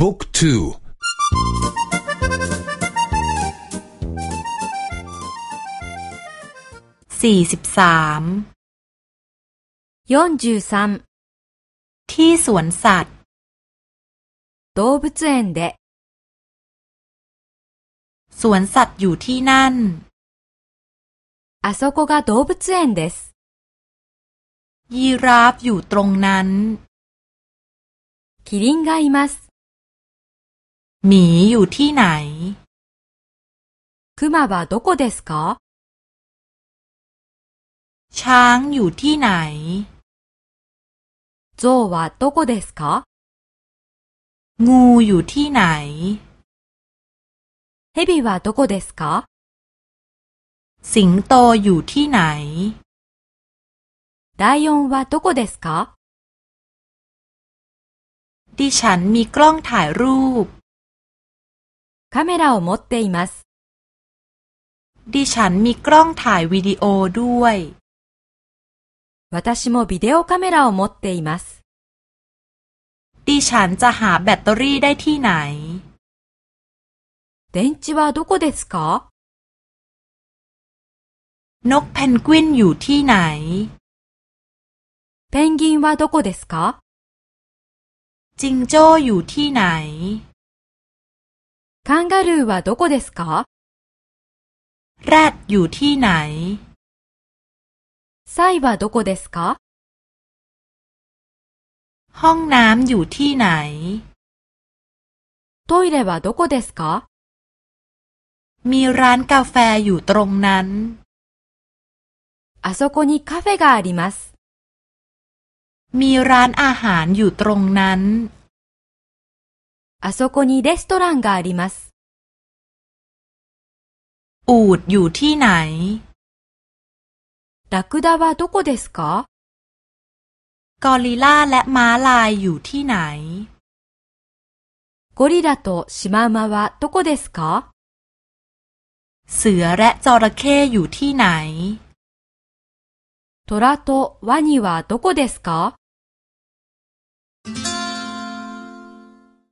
บุ๊กทูสี่สิบสามยนจูซัมที่สวนสัตว์動物園でสวนสัตว์อยู่ที่นั่นあそこが動物園ですยีราฟอยู่ตรงนั้นキリンがいます หมีอยู่ที่ไหนクマはどこですかช้างอยู่ที่ไหนゾウはどこですかงูอยู่ที่ไหนヘビはどこですかสิงโตอยู่ที่ไหนライオンはどこですかดิฉันมีกล้องถ่ายรูป カメラを持っています。ดิฉันมีกล้องถ่ายวิดีโอด้วย 私もビデオカメラを持っています。ดิฉันจะหาแบตเตอรี่ได้ที่ไหน電池はどこですかนกเพนกวินอยู่ที่ไหนペンギンはどこですかจิงโจ้อยู่ที่ไหน カンガルーはどこですかแรดอยู่ที่ไหนサイはどこですかห้องน้ำอยู่ที่ไหนトイレはどこですかมีร้านกาแฟอยู่ตรงนั้นあそこにカフェがあります。มีร้านอาหารอยู่ตรงนั้น あそこにレストランがあります。อูดอยู่ที่ไหนラクダはどこですかกอริลลาและม้าลายอยู่ที่ไหนゴリラとシマウマはどこですかเสือและจระเข้อยู่ที่ไหนトラとワニはどこですか